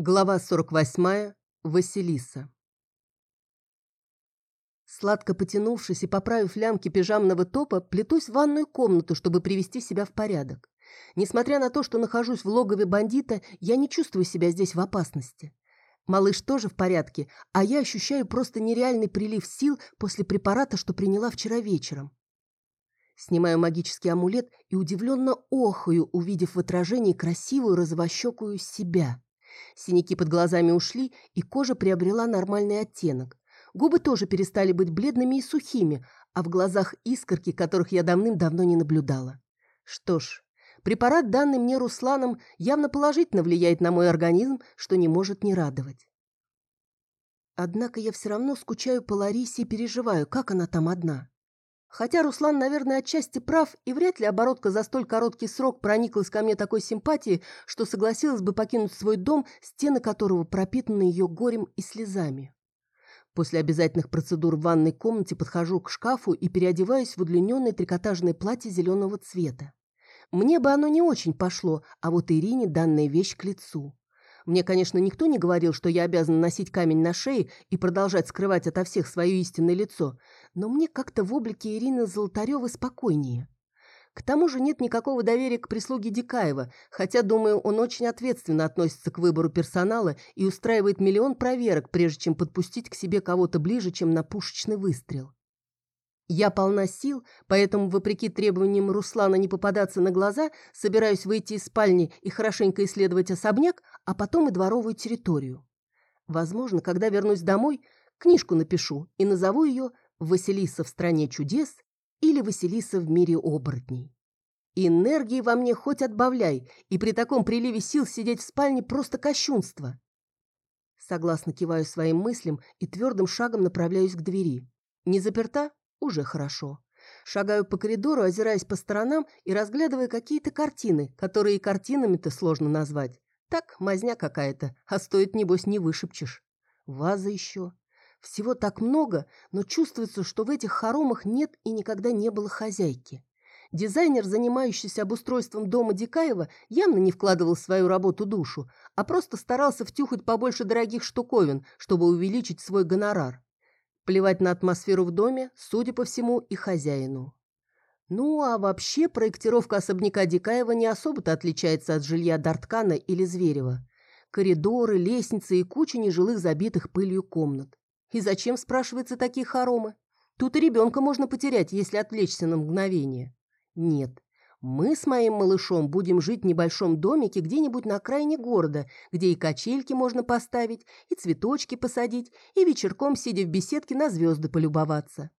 Глава 48. Василиса. Сладко потянувшись и поправив лямки пижамного топа, плетусь в ванную комнату, чтобы привести себя в порядок. Несмотря на то, что нахожусь в логове бандита, я не чувствую себя здесь в опасности. Малыш тоже в порядке, а я ощущаю просто нереальный прилив сил после препарата, что приняла вчера вечером. Снимаю магический амулет и удивленно охаю, увидев в отражении красивую розовощекую себя. Синяки под глазами ушли, и кожа приобрела нормальный оттенок. Губы тоже перестали быть бледными и сухими, а в глазах искорки, которых я давным-давно не наблюдала. Что ж, препарат, данный мне Русланом, явно положительно влияет на мой организм, что не может не радовать. Однако я все равно скучаю по Ларисе и переживаю, как она там одна. Хотя Руслан, наверное, отчасти прав, и вряд ли оборотка за столь короткий срок прониклась ко мне такой симпатией, что согласилась бы покинуть свой дом, стены которого пропитаны ее горем и слезами. После обязательных процедур в ванной комнате подхожу к шкафу и переодеваюсь в удлиненное трикотажное платье зеленого цвета. Мне бы оно не очень пошло, а вот Ирине данная вещь к лицу. Мне, конечно, никто не говорил, что я обязана носить камень на шее и продолжать скрывать ото всех свое истинное лицо, но мне как-то в облике Ирины Золотаревой спокойнее. К тому же нет никакого доверия к прислуге Дикаева, хотя, думаю, он очень ответственно относится к выбору персонала и устраивает миллион проверок, прежде чем подпустить к себе кого-то ближе, чем на пушечный выстрел. Я полна сил, поэтому, вопреки требованиям Руслана не попадаться на глаза, собираюсь выйти из спальни и хорошенько исследовать особняк, а потом и дворовую территорию. Возможно, когда вернусь домой, книжку напишу и назову ее «Василиса в стране чудес» или «Василиса в мире оборотней». Энергии во мне хоть отбавляй, и при таком приливе сил сидеть в спальне просто кощунство. Согласно киваю своим мыслям и твердым шагом направляюсь к двери. Не заперта? Уже хорошо. Шагаю по коридору, озираясь по сторонам и разглядывая какие-то картины, которые картинами-то сложно назвать. Так, мазня какая-то, а стоит, небось, не вышепчешь. Ваза еще. Всего так много, но чувствуется, что в этих хоромах нет и никогда не было хозяйки. Дизайнер, занимающийся обустройством дома Дикаева, явно не вкладывал в свою работу душу, а просто старался втюхать побольше дорогих штуковин, чтобы увеличить свой гонорар. Плевать на атмосферу в доме, судя по всему, и хозяину. Ну, а вообще проектировка особняка Дикаева не особо-то отличается от жилья Дарткана или Зверева. Коридоры, лестницы и куча нежилых забитых пылью комнат. И зачем, спрашивается, такие хоромы? Тут и ребенка можно потерять, если отвлечься на мгновение. Нет, мы с моим малышом будем жить в небольшом домике где-нибудь на окраине города, где и качельки можно поставить, и цветочки посадить, и вечерком, сидя в беседке, на звезды полюбоваться.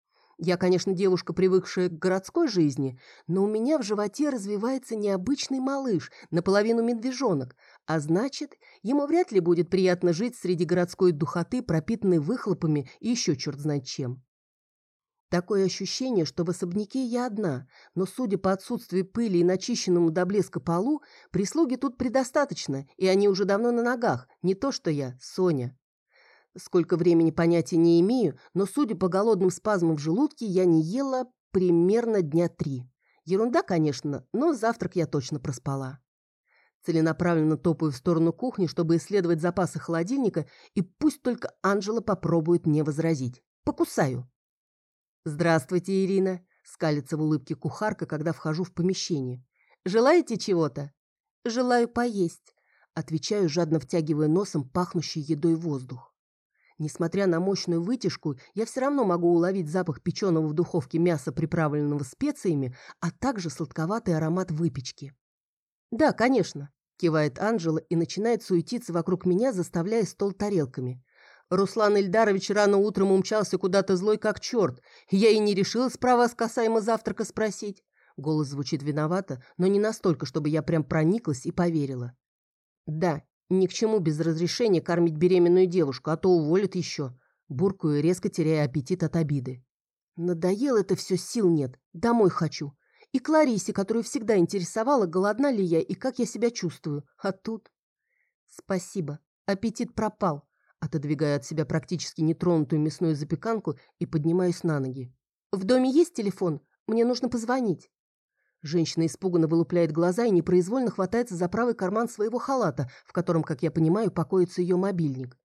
Я, конечно, девушка, привыкшая к городской жизни, но у меня в животе развивается необычный малыш, наполовину медвежонок, а значит, ему вряд ли будет приятно жить среди городской духоты, пропитанной выхлопами и еще черт знает чем. Такое ощущение, что в особняке я одна, но, судя по отсутствию пыли и начищенному до блеска полу, прислуги тут предостаточно, и они уже давно на ногах, не то что я, Соня. Сколько времени понятия не имею, но, судя по голодным спазмам в желудке, я не ела примерно дня три. Ерунда, конечно, но завтрак я точно проспала. Целенаправленно топаю в сторону кухни, чтобы исследовать запасы холодильника, и пусть только Анжела попробует мне возразить. Покусаю. «Здравствуйте, Ирина!» – скалится в улыбке кухарка, когда вхожу в помещение. «Желаете чего-то?» «Желаю поесть», – отвечаю, жадно втягивая носом пахнущий едой воздух. Несмотря на мощную вытяжку, я все равно могу уловить запах печеного в духовке мяса, приправленного специями, а также сладковатый аромат выпечки. «Да, конечно», – кивает Анжела и начинает суетиться вокруг меня, заставляя стол тарелками. Руслан Ильдарович рано утром умчался куда-то злой как черт. Я и не решила справа с касаемо завтрака спросить. Голос звучит виновато, но не настолько, чтобы я прям прониклась и поверила. Да, ни к чему без разрешения кормить беременную девушку, а то уволят еще. Буркую, резко теряя аппетит от обиды. Надоело это все, сил нет. Домой хочу. И Кларисе, которую всегда интересовала, голодна ли я и как я себя чувствую. А тут... Спасибо. Аппетит пропал. Отодвигая от себя практически нетронутую мясную запеканку и поднимаюсь на ноги. «В доме есть телефон? Мне нужно позвонить». Женщина испуганно вылупляет глаза и непроизвольно хватается за правый карман своего халата, в котором, как я понимаю, покоится ее мобильник.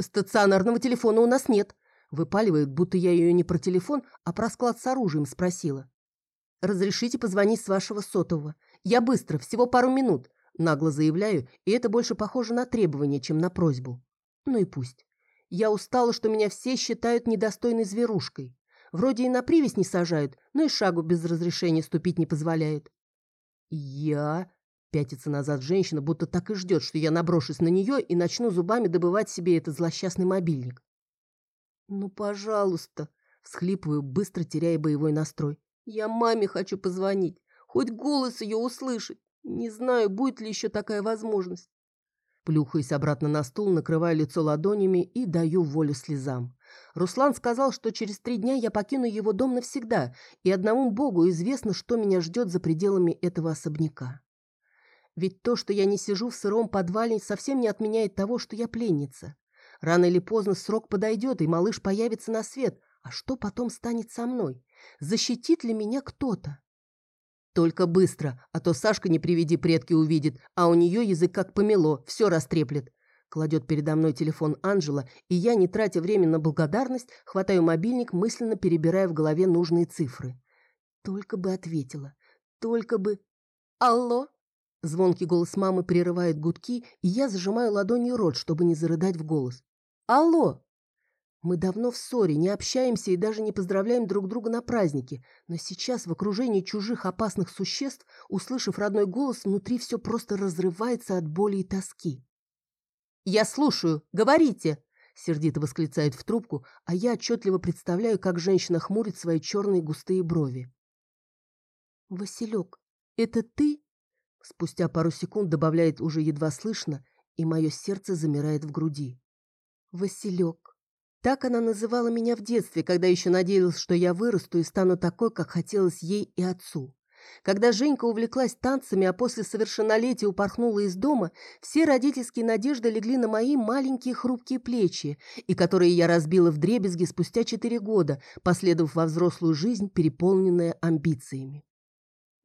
«Стационарного телефона у нас нет», — выпаливает, будто я ее не про телефон, а про склад с оружием спросила. «Разрешите позвонить с вашего сотового. Я быстро, всего пару минут», — нагло заявляю, и это больше похоже на требование, чем на просьбу. Ну и пусть. Я устала, что меня все считают недостойной зверушкой. Вроде и на привязь не сажают, но и шагу без разрешения ступить не позволяют. Я... Пятится назад женщина, будто так и ждет, что я наброшусь на нее и начну зубами добывать себе этот злосчастный мобильник. «Ну, пожалуйста», — всхлипываю, быстро теряя боевой настрой. «Я маме хочу позвонить, хоть голос ее услышать. Не знаю, будет ли еще такая возможность». Плюхаюсь обратно на стул, накрываю лицо ладонями и даю волю слезам. Руслан сказал, что через три дня я покину его дом навсегда, и одному Богу известно, что меня ждет за пределами этого особняка. Ведь то, что я не сижу в сыром подвале, совсем не отменяет того, что я пленница. Рано или поздно срок подойдет, и малыш появится на свет. А что потом станет со мной? Защитит ли меня кто-то? Только быстро, а то Сашка не приведи предки увидит, а у нее язык как помело, все растреплет. Кладет передо мной телефон Анжела, и я, не тратя время на благодарность, хватаю мобильник, мысленно перебирая в голове нужные цифры. Только бы ответила. Только бы... Алло? Звонкий голос мамы прерывает гудки, и я зажимаю ладонью рот, чтобы не зарыдать в голос. Алло! Мы давно в ссоре, не общаемся и даже не поздравляем друг друга на празднике, но сейчас в окружении чужих опасных существ, услышав родной голос, внутри все просто разрывается от боли и тоски. «Я слушаю. Говорите!» — сердито восклицает в трубку, а я отчетливо представляю, как женщина хмурит свои черные густые брови. «Василек, это ты?» Спустя пару секунд добавляет уже едва слышно, и мое сердце замирает в груди. «Василек». Так она называла меня в детстве, когда еще надеялась, что я вырасту и стану такой, как хотелось ей и отцу. Когда Женька увлеклась танцами, а после совершеннолетия упорхнула из дома, все родительские надежды легли на мои маленькие хрупкие плечи, и которые я разбила в дребезги спустя четыре года, последовав во взрослую жизнь, переполненная амбициями.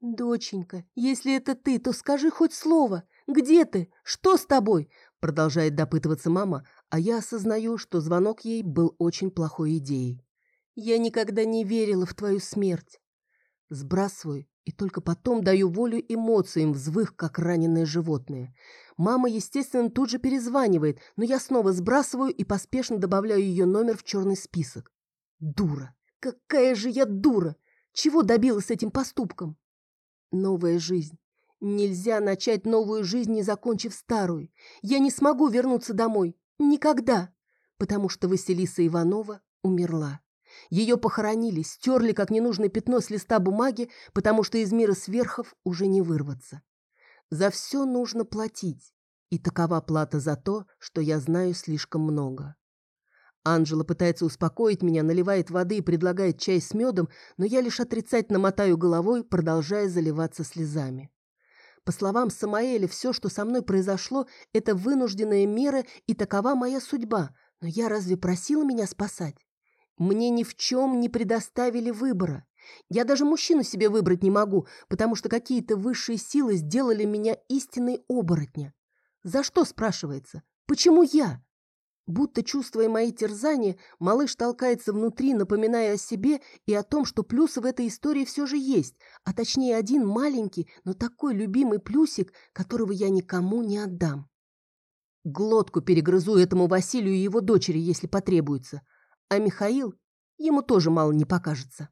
«Доченька, если это ты, то скажи хоть слово. Где ты? Что с тобой?» Продолжает допытываться мама, а я осознаю, что звонок ей был очень плохой идеей. «Я никогда не верила в твою смерть». Сбрасываю и только потом даю волю эмоциям, взвых, как раненое животное. Мама, естественно, тут же перезванивает, но я снова сбрасываю и поспешно добавляю ее номер в черный список. Дура! Какая же я дура! Чего добилась этим поступком? Новая жизнь. Нельзя начать новую жизнь, не закончив старую. Я не смогу вернуться домой. Никогда. Потому что Василиса Иванова умерла. Ее похоронили, стерли как ненужное пятно с листа бумаги, потому что из мира сверхов уже не вырваться. За все нужно платить, и такова плата за то, что я знаю слишком много. Анжела пытается успокоить меня, наливает воды и предлагает чай с медом, но я лишь отрицательно мотаю головой, продолжая заливаться слезами. По словам Самаэля, все, что со мной произошло, это вынужденная мера и такова моя судьба. Но я разве просила меня спасать? Мне ни в чем не предоставили выбора. Я даже мужчину себе выбрать не могу, потому что какие-то высшие силы сделали меня истинной оборотня. За что, спрашивается? Почему я? Будто чувствуя мои терзания, малыш толкается внутри, напоминая о себе и о том, что плюсы в этой истории все же есть, а точнее один маленький, но такой любимый плюсик, которого я никому не отдам. Глотку перегрызу этому Василию и его дочери, если потребуется, а Михаил, ему тоже мало не покажется.